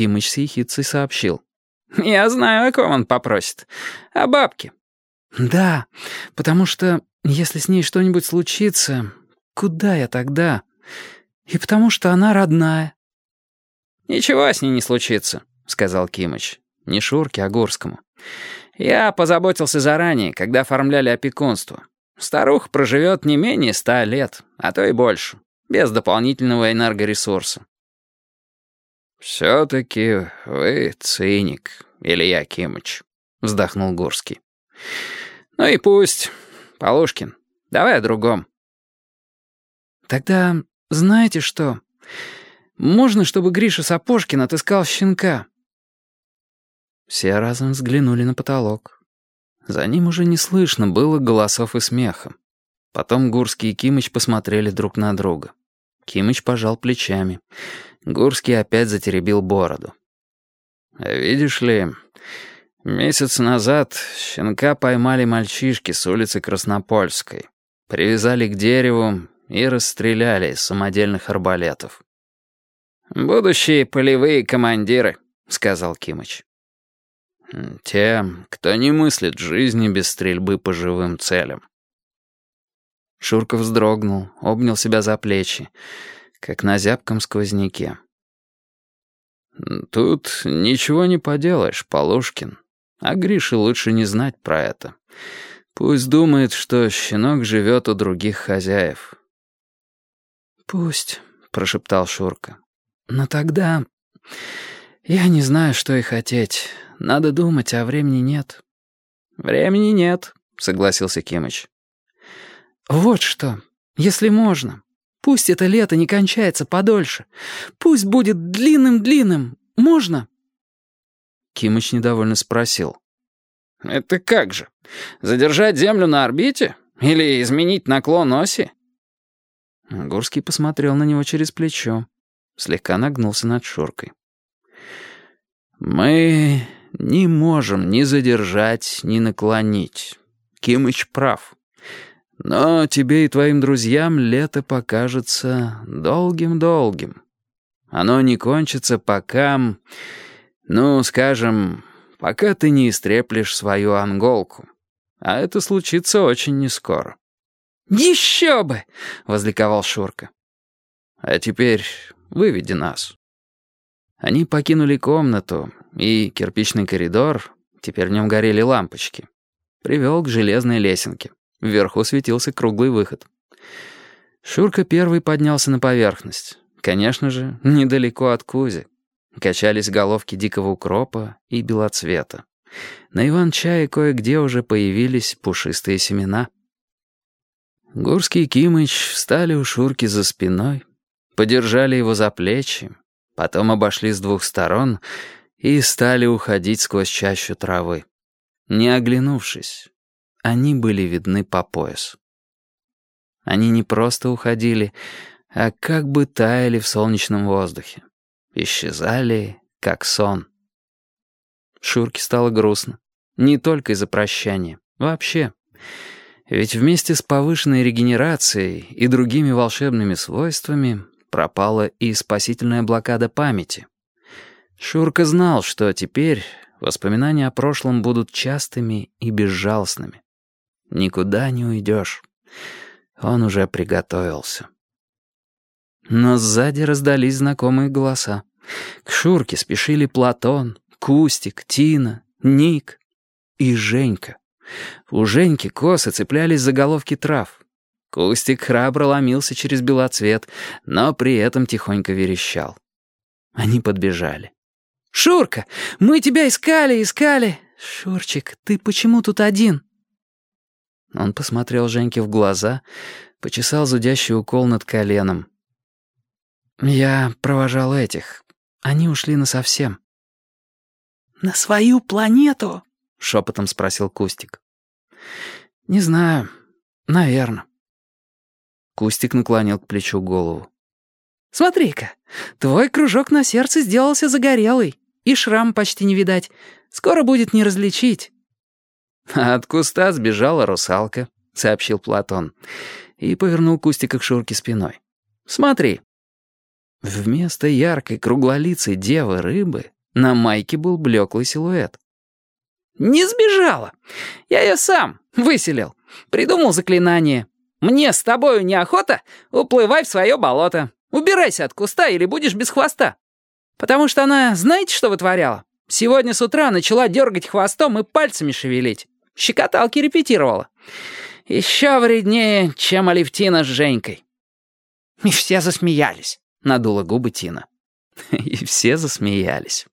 Кимыч с ехицей сообщил. «Я знаю, о ком он попросит. О бабке». «Да, потому что, если с ней что-нибудь случится, куда я тогда? И потому что она родная». «Ничего с ней не случится», — сказал Кимыч. Не Шурке, а Горскому. «Я позаботился заранее, когда оформляли опекунство. Старуха проживет не менее ста лет, а то и больше, без дополнительного энергоресурса. «Все-таки вы циник, Илья Кимыч», — вздохнул Гурский. «Ну и пусть. Полушкин, давай о другом». «Тогда знаете что? Можно, чтобы Гриша Сапожкин отыскал щенка?» Все разом взглянули на потолок. За ним уже не слышно было голосов и смеха. Потом Гурский и Кимыч посмотрели друг на друга. Кимыч пожал плечами. Гурский опять затеребил бороду. «Видишь ли, месяц назад щенка поймали мальчишки с улицы Краснопольской, привязали к дереву и расстреляли из самодельных арбалетов». «Будущие полевые командиры», — сказал Кимыч. «Те, кто не мыслит жизни без стрельбы по живым целям». Шурка вздрогнул, обнял себя за плечи как на зябком сквозняке. «Тут ничего не поделаешь, Полушкин. А Грише лучше не знать про это. Пусть думает, что щенок живет у других хозяев». «Пусть», — прошептал Шурка. «Но тогда... Я не знаю, что и хотеть. Надо думать, а времени нет». «Времени нет», — согласился Кимыч. «Вот что, если можно, Пусть это лето не кончается подольше. Пусть будет длинным-длинным. Можно?» Кимыч недовольно спросил. «Это как же? Задержать Землю на орбите? Или изменить наклон оси?» Горский посмотрел на него через плечо. Слегка нагнулся над Шуркой. «Мы не можем ни задержать, ни наклонить. Кимыч прав. Но тебе и твоим друзьям лето покажется долгим-долгим. Оно не кончится, пока... Ну, скажем, пока ты не истреплешь свою анголку. А это случится очень нескоро. «Еще бы!» — возликовал Шурка. «А теперь выведи нас». Они покинули комнату, и кирпичный коридор, теперь в нем горели лампочки, привел к железной лесенке. Вверху светился круглый выход. Шурка первый поднялся на поверхность. Конечно же, недалеко от Кузи. Качались головки дикого укропа и белоцвета. На Иван-чае кое-где уже появились пушистые семена. Гурский и Кимыч встали у Шурки за спиной, подержали его за плечи, потом обошли с двух сторон и стали уходить сквозь чащу травы. Не оглянувшись, они были видны по пояс. Они не просто уходили, а как бы таяли в солнечном воздухе. Исчезали, как сон. Шурке стало грустно. Не только из-за прощания. Вообще. Ведь вместе с повышенной регенерацией и другими волшебными свойствами пропала и спасительная блокада памяти. Шурка знал, что теперь воспоминания о прошлом будут частыми и безжалостными. Никуда не уйдешь. Он уже приготовился. Но сзади раздались знакомые голоса. К Шурке спешили Платон, Кустик, Тина, Ник и Женька. У Женьки косы цеплялись за головки трав. Кустик храбро ломился через белоцвет, но при этом тихонько верещал. Они подбежали. «Шурка, мы тебя искали, искали!» «Шурчик, ты почему тут один?» Он посмотрел Женьке в глаза, почесал зудящий укол над коленом. «Я провожал этих. Они ушли насовсем». «На свою планету?» — шепотом спросил Кустик. «Не знаю. Наверно». Кустик наклонил к плечу голову. «Смотри-ка, твой кружок на сердце сделался загорелый, и шрам почти не видать. Скоро будет не различить». «А от куста сбежала русалка», — сообщил Платон. И повернул Кустика к Шурке спиной. «Смотри». Вместо яркой круглолицей девы-рыбы на майке был блеклый силуэт. «Не сбежала. Я ее сам выселил. Придумал заклинание. Мне с тобою неохота? Уплывай в свое болото. Убирайся от куста или будешь без хвоста. Потому что она, знаете, что вытворяла? Сегодня с утра начала дергать хвостом и пальцами шевелить. Щекоталки репетировала. Еще вреднее, чем Алевтина с Женькой». И все засмеялись. — надула губы Тина. И все засмеялись.